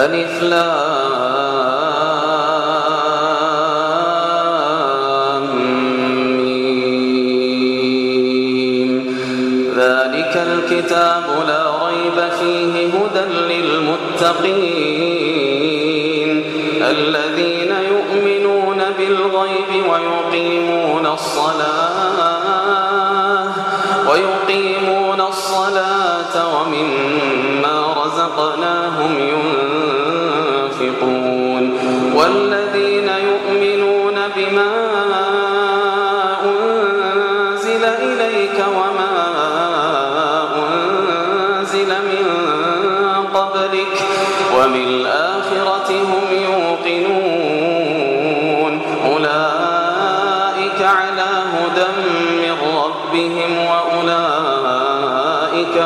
ألف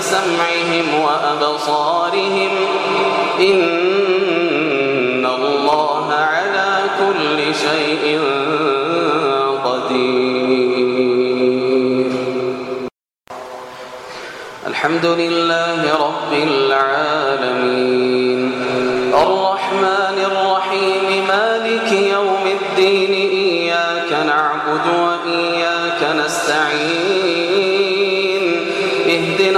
لذهب بسمعهم وأبصارهم إن الله على كل شيء الحمد لله رب العالمين.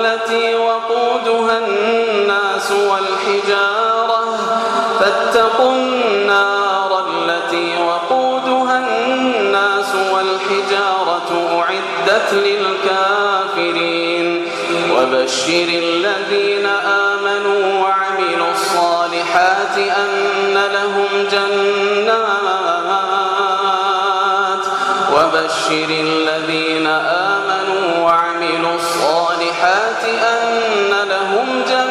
التي وقودها الناس والحجارة فاتقوا النار التي وقودها الناس والحجارة أعدت للكافرين. وبشر الذين آمنوا وعملوا الصالحات أن لهم جنات. وبشر الذين آمنوا وعملوا الصالحات لهم جنات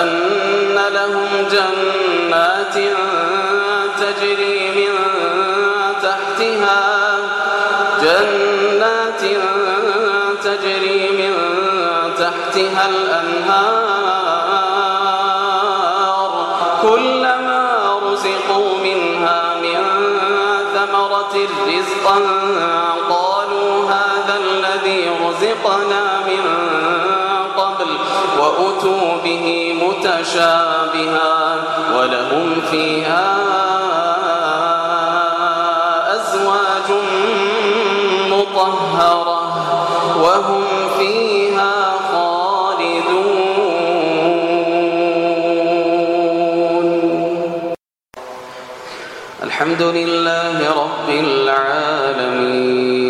أن لهم جنات تجري من تحتها جنات تجري من تحتها الأنهار. كلما رزقوا منها من ثمرة رزقا رزقنا من قبل وأتوا به متشابها ولهم فيها أزواج مطهرة وهم فيها خالدون. الحمد لله رب العالمين.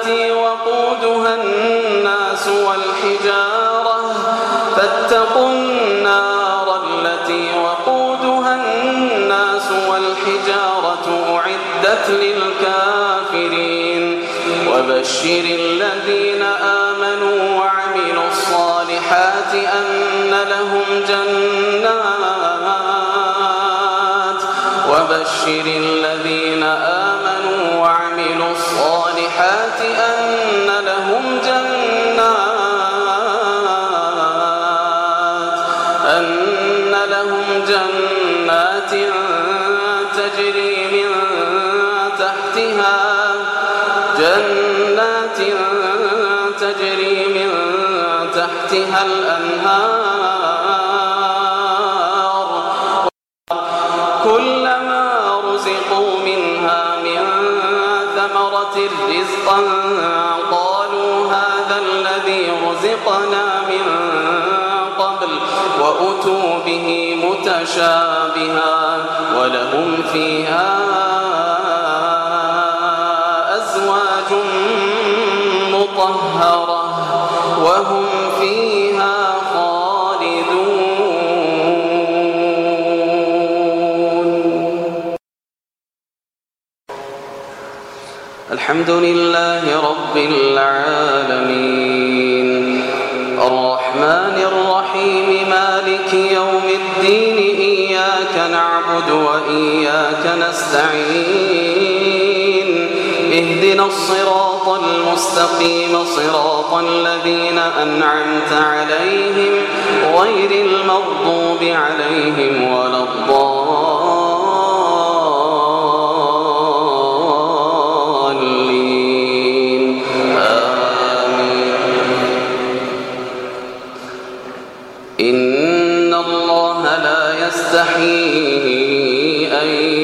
التي وقودها الناس والحجارة فاتقوا النار التي وقودها الناس والحجارة أعدت للكافرين. وبشر الذين آمنوا وعملوا الصالحات أن لهم جنات. وبشر الذين آمنوا تجري من تحتها الأنهار. كلما رزقوا منها من ثمرة رزقا قالوا هذا الذي رزقنا من قبل وأتوا به متشابها ولهم فيها وهم فيها خالدون. الحمد لله رب العالمين. الرحمن الرحيم مالك يوم الدين إياك نعبد وإياك نستعين. اهدنا الصراط المستقيم صراط الذين أنعمت عليهم غير المغضوب عليهم ولا الضالين. آمين. إن الله لا يستحيي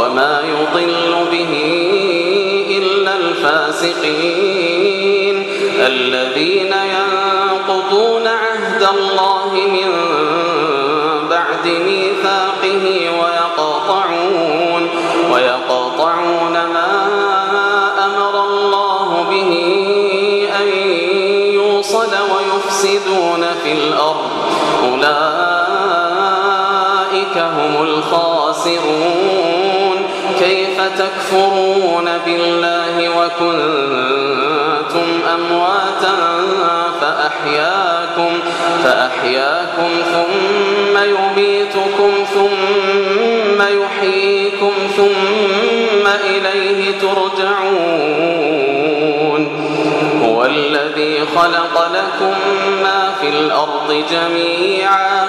وما يضل به إلا الفاسقين. الذين ينقضون عهد الله من بعد ميثاقه ويقاطعون, ويقاطعون ما أمر الله به أن يوصل ويفسدون في الأرض. أولئك هم الخاسرون. تكفرون بالله وكنتم أمواتا فأحياكم, فأحياكم ثم يميتكم ثم يحييكم ثم إليه ترجعون هو الذي خلق لكم ما في الأرض جميعا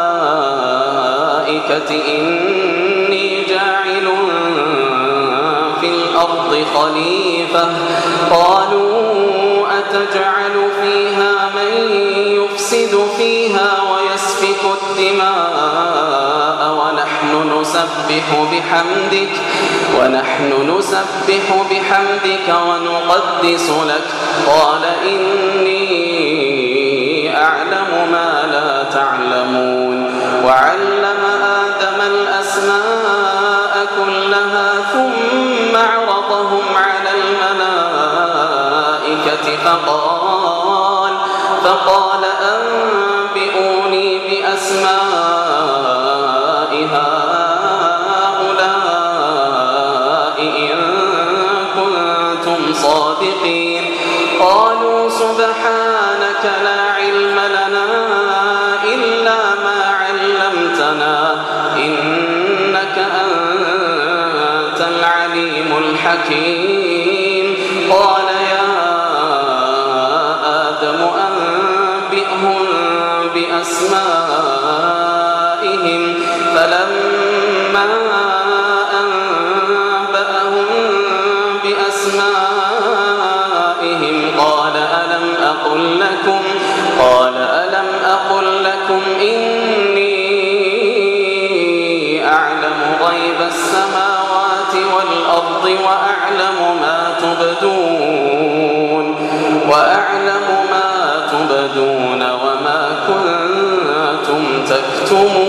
إني جاعل في الأرض خليفة. قالوا أتجعل فيها من يفسد فيها ويسفك الدماء ونحن نسبح بحمدك ونحن نسبح بحمدك ونقدس لك. قال إني وأعلم ما تبدون وما كنتم تكتمون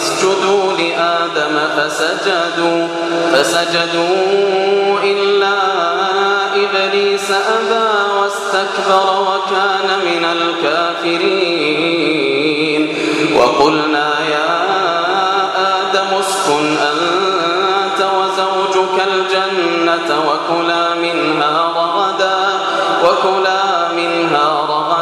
اسجدوا لآدم فسجدوا فسجدوا إلا إبليس أبى واستكبر وكان من الكافرين. وقلنا يا آدم اسكن أنت وزوجك الجنة وكلا منها رغدا وكلا منها رغدا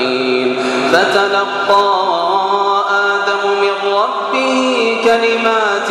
حين فتلقى آدم من ربه كلمات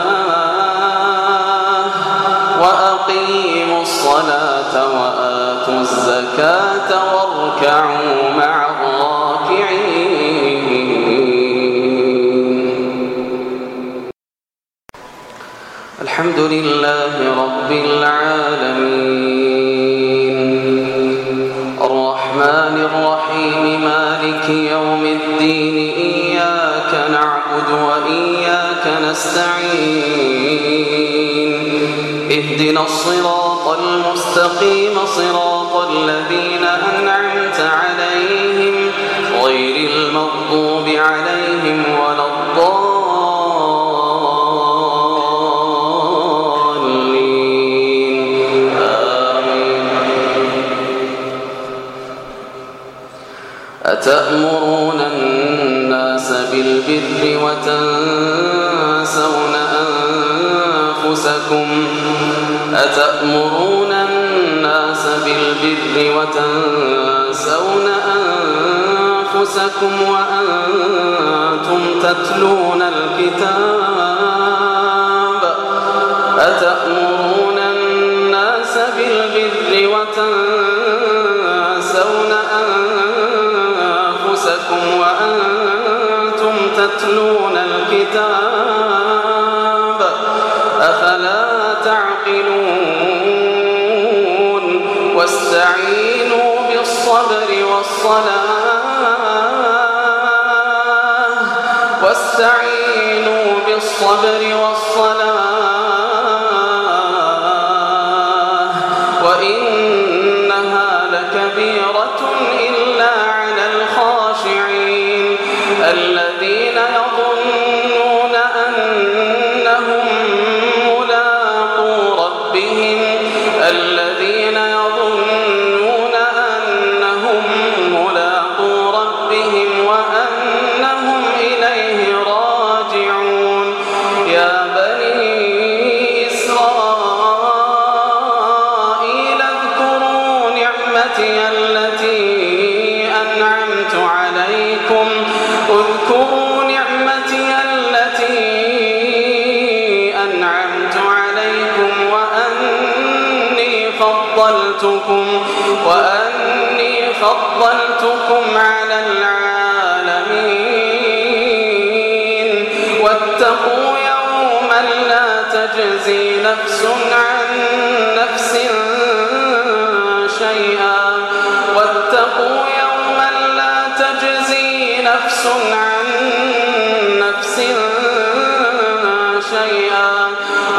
الصلاة وآتوا الزكاة واركعوا مع الراكعين. الحمد لله رب العالمين. الرحمن الرحيم مالك يوم الدين إياك نعبد وإياك نستعين. اهدنا الصراط المستقيم صراط الذين أنعمت عليهم غير المغضوب عليهم ولا الضالين. آمين. أتأمرون الناس بالبر وتنسون أنفسكم؟ أتأمرون بالبر وتنسون أنفسكم وأنتم تتلون الكتاب أتأمرون الناس بالبر وتنسون أنفسكم وأنتم تتلون الكتاب بالصبر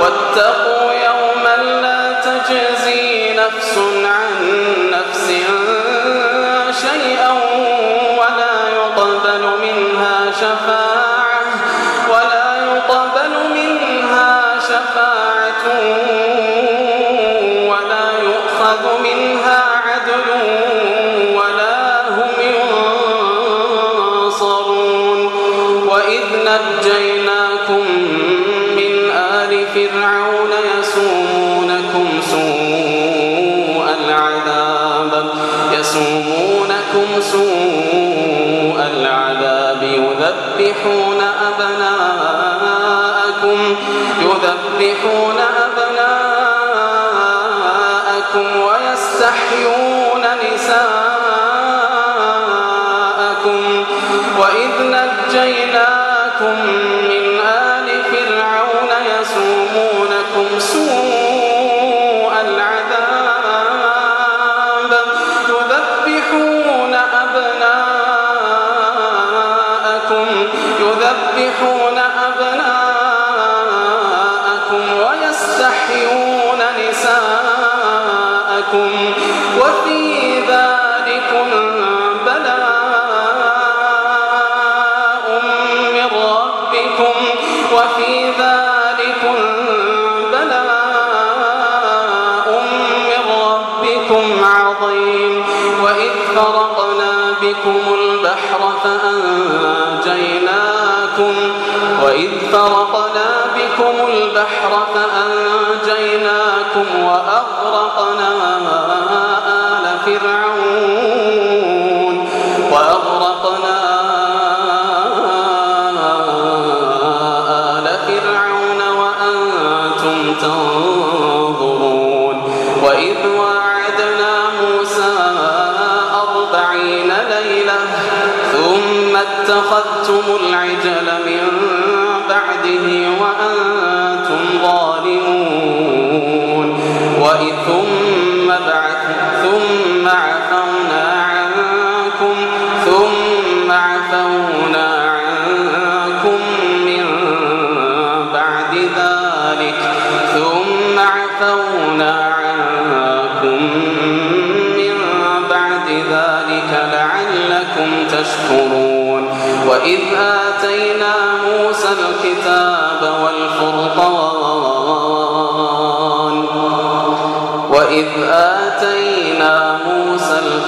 واتقوا يوما لا تجزي نفس عن نفس شيئا ولا يقبل منها شفاعة. بكم البحر فأنجيناكم وإذ فرقنا بكم البحر فأنجيناكم وأغرقنا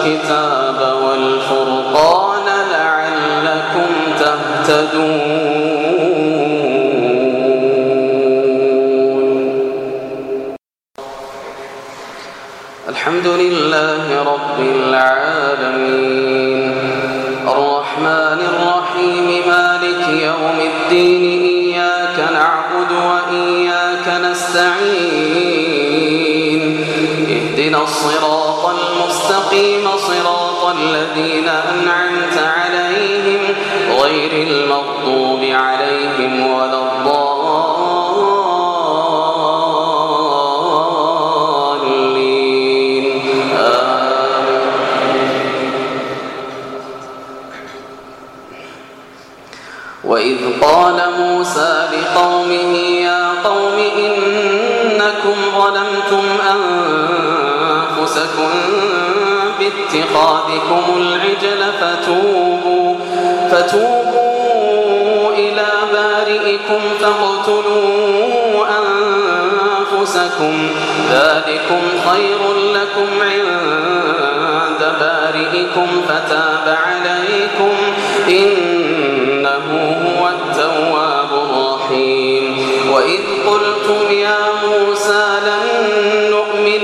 الكتاب والفرقان لعلكم تهتدون. الحمد لله رب العالمين. الرحمن الرحيم مالك يوم الدين إياك نعبد وإياك نستعين. اهدنا الصراط المستقيم صراط الذين أنعمت عليهم غير المغضوب عليهم ولا الضالين. وإذ قال موسى لقومه يا قوم إنكم ظلمتم أنفسكم باتخاذكم العجل فتوبوا فتوبوا إلى بارئكم فاقتلوا أنفسكم. ذلكم خير لكم عند بارئكم فتاب عليكم. إنه هو التواب الرحيم. وإذ قلتم يا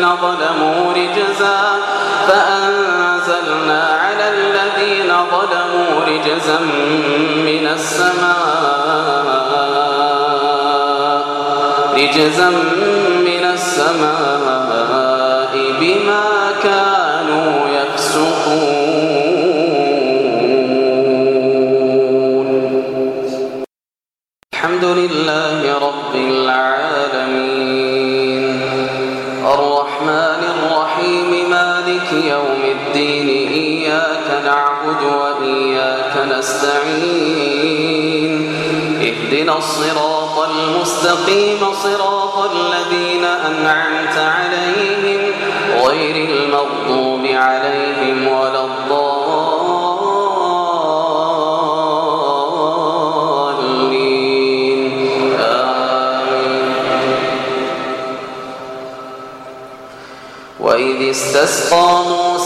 الذين ظلموا رجزا فأنزلنا على الذين ظلموا رجزا من السماء رجزا من السماء بما كانوا يفسقون. الحمد لله رب نستعين اهدنا الصراط المستقيم صراط الذين أنعمت عليهم غير المغضوب عليهم ولا الضالين. آمين. وإذ استسقى موسى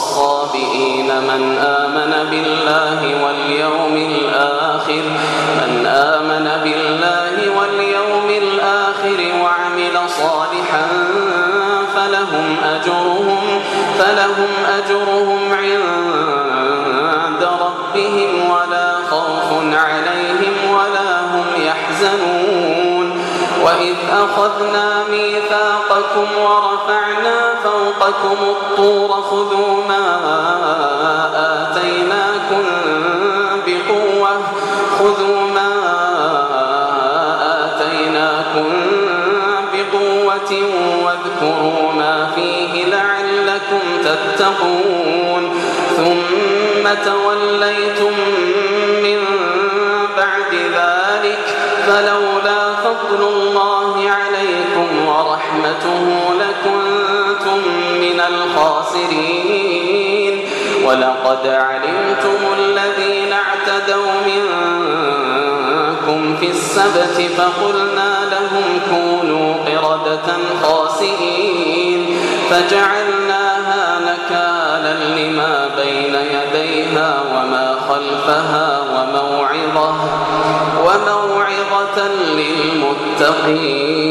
والصابئين من آمن بالله واليوم الآخر من آمن بالله واليوم الآخر وعمل صالحا فلهم أجرهم فلهم أجرهم عند ربهم ولا خوف عليهم ولا هم يحزنون. وإذ أخذنا ميثاقكم ورفعنا فوقكم الطور خذوا ما آتيناكم بقوة خذوا ما آتيناكم بقوة واذكروا ما فيه لعلكم تتقون. ثم توليتم من بعد ذلك فلولا فضل الله عليكم ورحمته لكنتم من الخاسرين. ولقد علمتم الذين اعتدوا منكم في السبت فقلنا لهم كونوا قردة خاسئين. فجعلناها نكالا لما بين يديها وما خلفها وموعظة وموعظة للمتقين.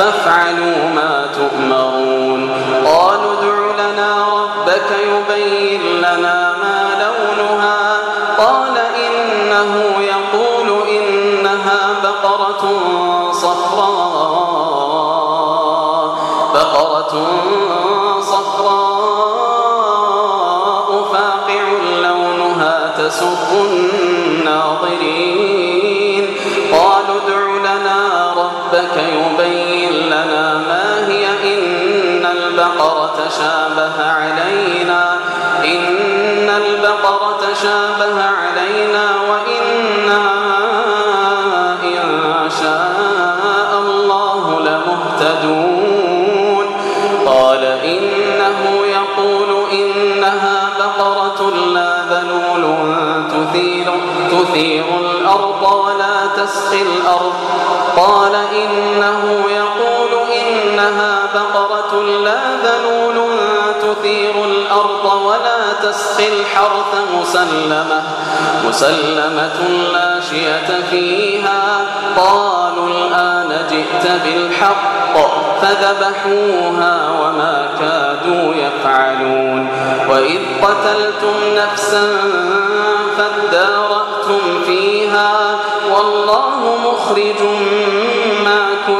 فافعلوا ما البقرة شابه علينا إن البقرة شابه علينا وإنا إن شاء الله لمهتدون. قال إنه يقول إنها بقرة لا ذلول تثير, تثير الأرض ولا تسقي الأرض. قال إنه يقول إنها بقرة لا ذلول تثير الأرض ولا تسقي الحرث مسلمة مسلمة لا شية فيها. قالوا الآن جئت بالحق فذبحوها وما كادوا يفعلون. وإذ قتلتم نفسا فادارأتم فيها والله مخرج ما كنتم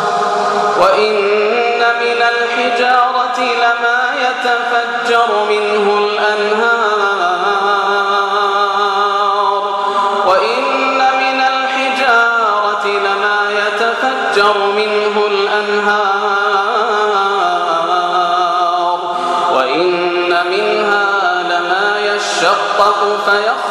وإن من الحجارة لما يتفجر منه الأنهار وإن من الحجارة لما يتفجر منه الأنهار وإن منها لما يشقق فيخرج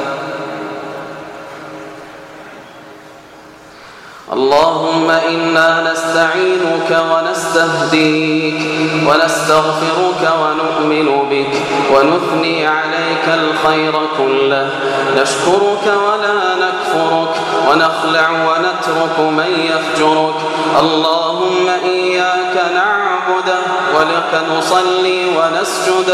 اللهم إنا نستعينك ونستهديك ونستغفرك ونؤمن بك ونثني عليك الخير كله. نشكرك ولا نكفرك ونخلع ونترك من يفجرك. اللهم إياك نعبد ولك نصلي ونسجد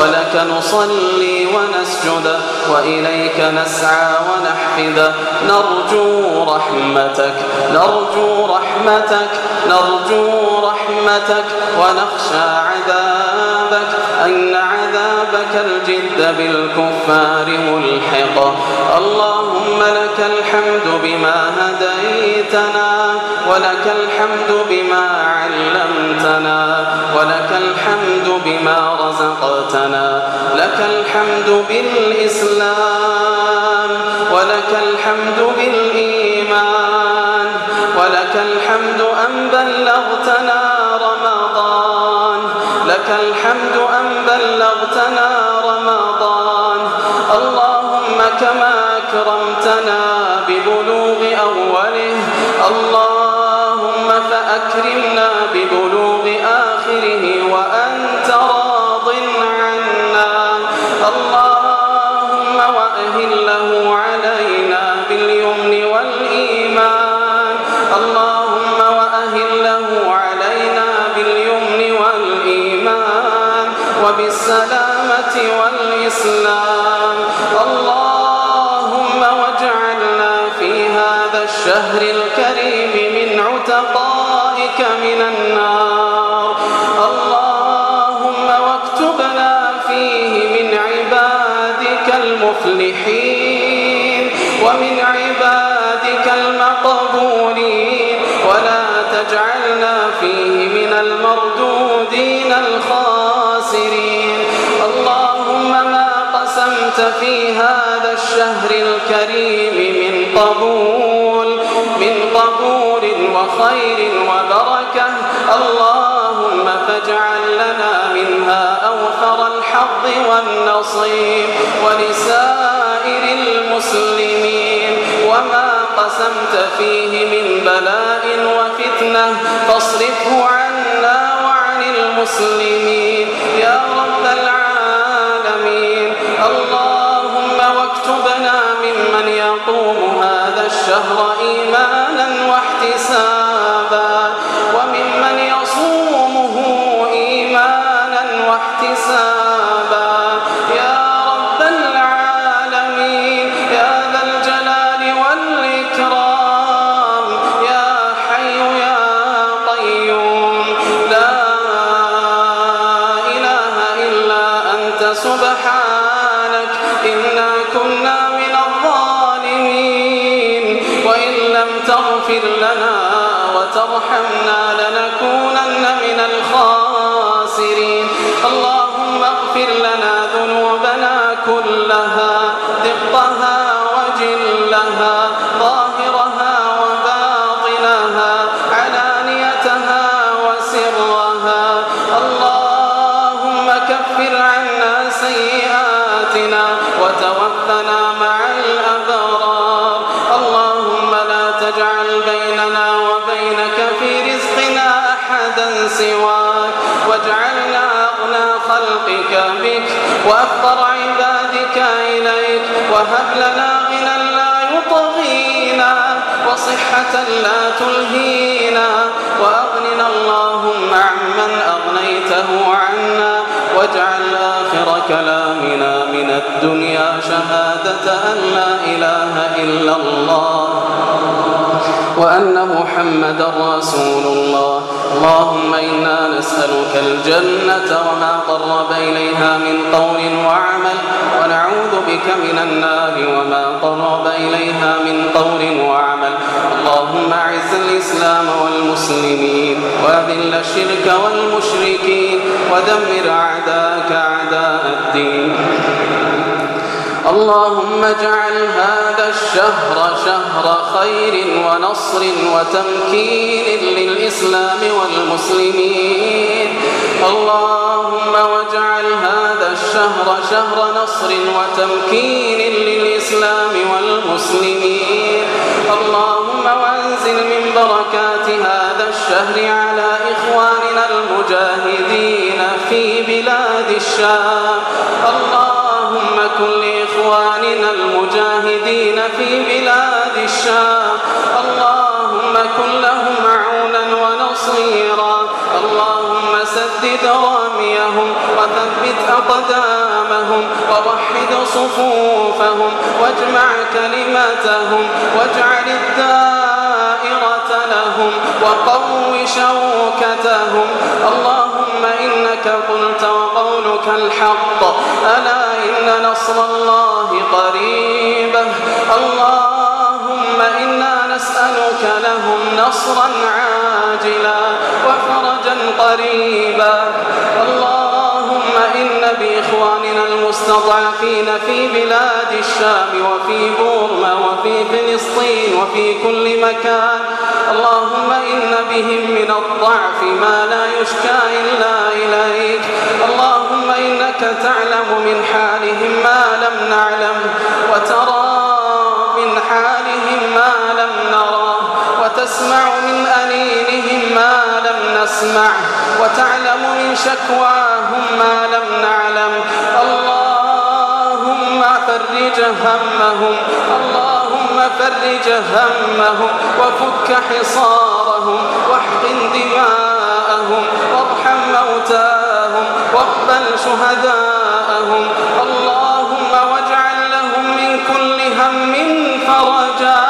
ولك نصلي ونسجد وإليك نسعى ونحفد. نرجو رحمتك نرجو رحمتك نرجو رحمتك ونخشى عذابك. أن عذابك الجد بالكفار ملحق اللهم لك الحمد بما هديتنا ولك الحمد بما علمتنا ولك الحمد بما رزقتنا لك الحمد بالإسلام ولك الحمد بالإيمان ولك الحمد أن بلغتنا لك الحمد أن بلغتنا رمضان؟ اللهم كما أكرمتنا ببلوغ أوله. اللهم فأكرمنا ببلوغ آخره وأنت في هذا الشهر الكريم من قبول وخير وبركة. اللهم فاجعل لنا منها أوفر الحظ والنصيب. ولسائر المسلمين وما قسمت فيه من بلاء وفتنة. فاصرفه عنا وعن المسلمين. يا الشهر إيمانا وأفضل عبادك إليك وهب لنا غنى لا يطغينا وصحة لا تلهينا وأغننا اللهم عمن أغنيته عنا واجعل آخر كلامنا من الدنيا شهادة أن لا إله إلا الله وأن محمد رسول الله اللهم إنا نسألك الجنة وما قرب إليها من قول وعمل ونعوذ بك من النار وما قرب إليها من قول وعمل. اللهم أعز الإسلام والمسلمين وأذل الشرك والمشركين ودمر أعداءك أعداء الدين. اللهم اجعل هذا الشهر شهر خير ونصر وتمكين للإسلام والمسلمين. اللهم واجعل هذا الشهر شهر نصر وتمكين للإسلام والمسلمين. اللهم وأنزل من بركات هذا الشهر على إخواننا المجاهدين في بلاد الشام. اللهم كن لإخواننا المجاهدين في بلاد الشام. اللهم كن لهم عونا ونصيرا. اللهم سدد راميهم وثبت أقدامهم ووحد صفوفهم واجمع كلمتهم واجعل الدائرة لهم وقو شوكتهم. اللهم إنك قلت وقولك الحق. ألا إن نصر الله قريب اللهم إنا نسألك لهم نصرا عاجلا وفرجا قريبا. اللهم إن بإخواننا المستضعفين في بلاد الشام وفي بورما وفي فلسطين وفي كل مكان. اللهم إن بهم من الضعف ما لا يشكى إلا إليك. اللهم تعلم من حالهم ما لم نعلم وترى من حالهم ما لم نرى وتسمع من أنينهم ما لم نسمع وتعلم من شكواهم ما لم نعلم. اللهم فرج همهم اللهم فرج همهم وفك حصارهم واحقن دماءهم واقبل شهداءهم. اللهم واجعل لهم من كل هم فرجا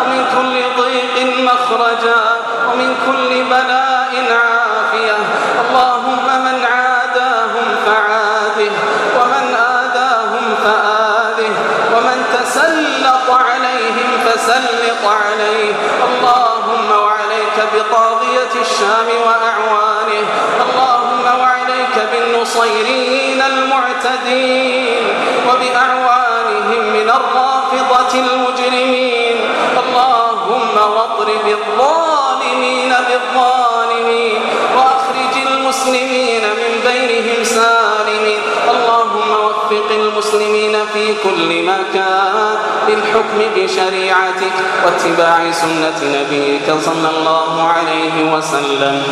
ومن كل ضيق مخرجا ومن كل بلاء عافية. اللهم من عاداهم فعاده ومن آذاهم فآذه ومن تسلط عليهم فسلط عليه. اللهم وعليك بطاغية الشام وأعوانه الصيرين المعتدين وبأعوانهم من الرافضة المجرمين. اللهم واضرب الظالمين بالظالمين وأخرج المسلمين من بينهم سالمين. اللهم وفق المسلمين في كل مكان للحكم بشريعتك واتباع سنة نبيك صلى الله عليه وسلم.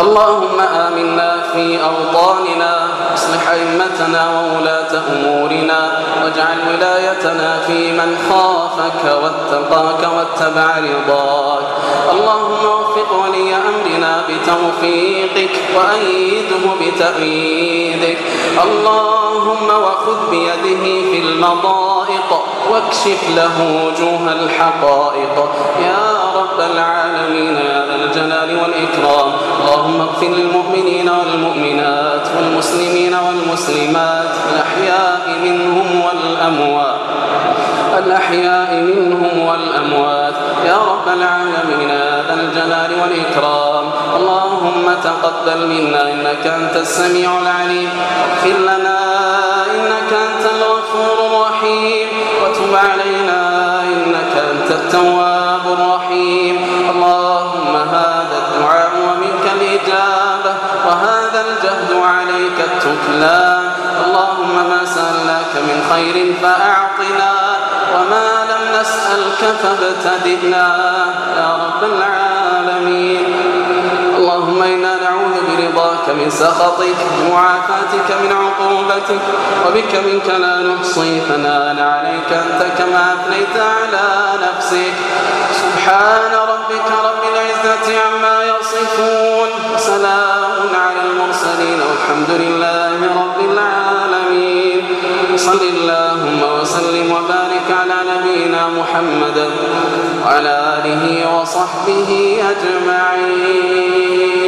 اللهم آمنا في أوطاننا اصلح أئمتنا وولاة أمورنا واجعل ولايتنا في من خافك واتقاك واتبع رضاك. اللهم وفق ولي أمرنا بتوفيقك وأيده بتأييدك. اللهم وخذ بيده في المضائق واكشف له وجوه الحقائق. يا رب العالمين يا ذا الجلال والإكرام. اللهم اغفر للمؤمنين والمؤمنات والمسلمين والمسلمات الأحياء منهم والأموات الأحياء منهم والأموات. يا رب العالمين يا ذا الجلال والإكرام. اللهم تقبل منا إنك أنت السميع العليم. اغفر لنا إنك أنت الغفور الرحيم. وتب علينا إنك أنت التواب عليك التكلان اللهم ما سألناك من خير فأعطنا وما لم نسألك فابتدئنا. يا رب العالمين. اللهم إنا نعوذ برضاك من سخطك ومعافاتك من عقوبتك وبك منك لا نحصي ثناء عليك أنت كما أثنيت على نفسك. سبحان ربك رب العزة عما يصفون. سلام المرسلين والحمد لله رب العالمين. صل اللهم وسلم وبارك على نبينا محمد وعلى آله وصحبه أجمعين.